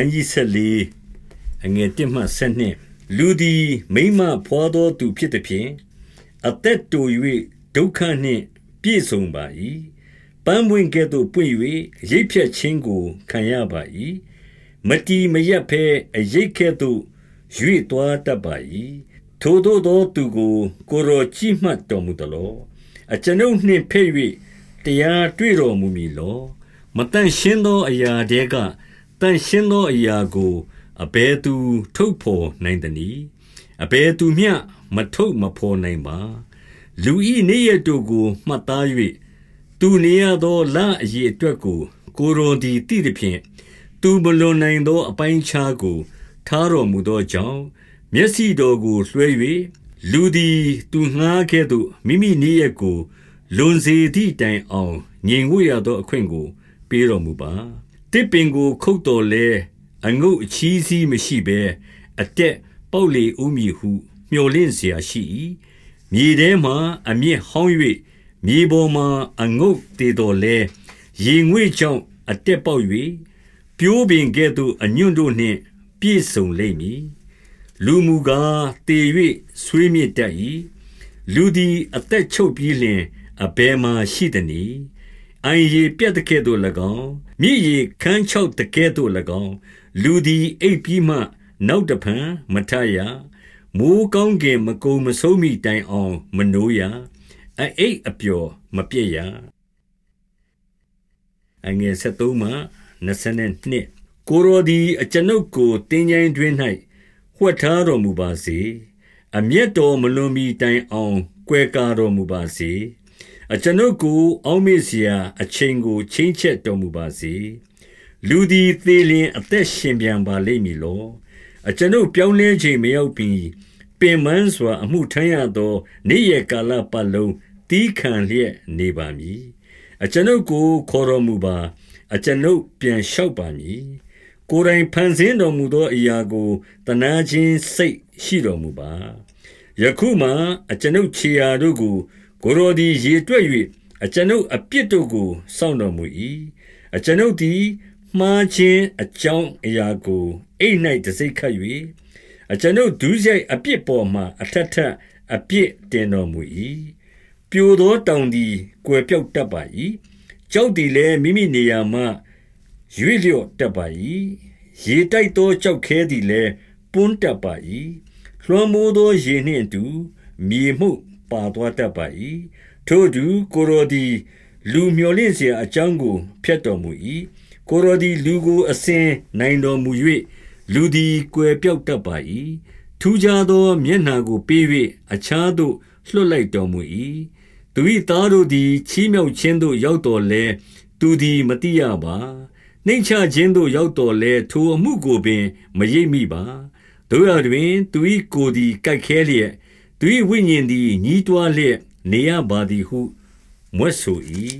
န်းကြီးဆက်လေးအငယ်1မှ7လူသည်မိမဖွာသောသူဖြစ်သည်ဖြင့်အသက်တူ၍ဒုက္ခနှင့်ပြည့်စုံပါ၏ပန်းပွင့်ကဲ့သို့ပွင့်၍ရိပ်ဖြတ်ခြင်းကိုခံရပါ၏မတီမရက်ဖဲအရိပ်ကဲ့သို့၍သွားတတ်ပါ၏ထိုသို့သောသူကိုကိုယ်တော်ကြည့်မှတ်တော်မူသလောအကျွန်ုပ်နှင့်ဖဲ့၍တရားတွေ့တော်မူမည်လောမတန့်ရှင်းသောအရာတဲက တန့်ရှင်းသောအရာကိုအဘယ်သူ ထုတ်ဖော်နိုင်သနည်းအဘယ်သူမျှမထုတ်မဖော်နိုင်ပါလူဤနေ့ရတို့ကိုမှတ်သား၍သူနေရသောလအည်အတွက်ကို ကိုယ်တော်သည်သိသည်ဖြင့်သူမလွန်နိုင်သော အပိုင်းခြားကို ထားတော်မူသောကြောင့်မျက်စိတော်ကိုလွှဲ၍လူသည်သူငှားခဲ့သို့မိမိနေ့ရက်ကို လွန်စေသည့်တိုင်အောင်ငြိမ်ဝှရသောအခွင့်ကို ပေးတော်မူပါ တစ်ပင်ကိုခုတ်တော်လဲအငုတ်အချီးစီးမရှိဘဲအတက်ပေါက်လေဦးမည်ဟု မျှော်လင့်เสียရှိ၏မြေထဲမှအမြင့်ဟောင်း၍မြေပေါ်မှအငုတ်တည်တော်လဲရေငွေ့ကြောင့်အတက်ပေါက်၍ပြိုးပင်ကဲ့သို့အညွန့်တို့နှင့် ပြည့်စုံလိမ့်မည်လူမူကားတည်၍ဆွေးမြေ့တတ်၏လူသည်အသက်ချုပ်ပြီးလျှင်အဘယ်မှရှိသနည်းအိုင်ရီပြတ်တဲ့ကဲ့သို့၎င်း မြည်ရီခန်းချောက်တဲ့ကဲ့သို့၎င်း လူသည်အိပ်ပြီးမှ နောက်တဖန်မထရ မိုးကောင်းကင် မကုံမဆုံးမိတိုင်အောင် မနိုးရ အအိတ်အပျော်မပြည့်ရအငယ်73မှ22ကိုရောဒီအကျွန်ုပ်ကိုတင်းကြိုင်းတွင်၌ဝှက်ထားတော်မူပါစေ အမျက်တော်မလွန်မီတိုင်အောင် ကွယ်ကာတော်မူပါစေ ။အကျွန်ုပ်ကို အောက်မေ့စရာ အချိန်ကို ချိန်းချက်တော်မူပါစေ။လူသည်သေလျှင် အသက်ရှင်ပြန်ပါလိမ့်မည်လော။အကျွန်ုပ်ပြောင်းလဲချိန်မရောက်မှီ၊ပင်ပန်းစွာ အမှုထမ်းရသော နေ့ရက်ကာလပတ်လုံး သည်းခံလျက်နေပါမည်။အကျွန်ုပ်ကို ခေါ်တော်မူပါ။အကျွန်ုပ်ပြန်လျှောက်ပါမည်။ကိုယ်တိုင်ဖန်ဆင်းတော်မူသောအရာကို သနားခြင်းစိတ်ရှိတော်မူပါ။ယခုမှာ အကျွန်ုပ်ခြေရာတို့ကို ကိုယ်တော်သည်ရေတွက်၍အကျွန်ုပ်အပြစ်တို့ကိုစောင့်တော်မူ၏အကျွန်ုပ်သည်မှားခြင်းအကြောင်းအရာကိုအိတ်၌တစိ့ခတ်၍အကျွန်ုပ်ဒုစရိုက်အပြစ်ပေါ်မှအထက်ထက်အပြစ်တင်တော်မူ၏ပြိုသောတောင်သည်ကွယ်ပြောက်တတ်ပါ၏ကြောက်သည်လည်းမိမိနေရာမှရွေ့လျော့တတ်ပါ၏ရေတိုက်သောကြောက်ခဲသည်လည်းပွန်းတတ်ပါ၏လွှမ်းမိုးသောရေနှင့်အတူမြေမှု ပါသွားတတ်ပါ၏ထို့သူကိုယ်တော်သည်လူမျော်လင့်เสียအကြောင်းကိုဖျက်တော်မူ၏ကိုယ်တော်သည်လူကိုအစဉ်နိုင်တော်မူ၍လူသည်ကွယ်ပြောက်တတ်ပါ၏ထူးခြားသော မျက်နှာကိုပေး၍အခြားသို့လွှတ်လိုက်တော်မူ၏သူ၏သားတို့သည်ချီးမြှောက်ခြင်းသို့ရောက်တော်လဲသူသည်မတိရပါနှိမ့်ချခြင်းသို့ရောက်တော်လဲထိုအမှုကိုပင်မရိပ်မိပါတို့ရတွင် သူ၏ကိုယ်သည်ကြိုက်ခဲလျက် သူ၏ဝိညာဉ်သည်ညှီးတွားလျက် နေရပါသည်ဟု မြွက်ဆို၏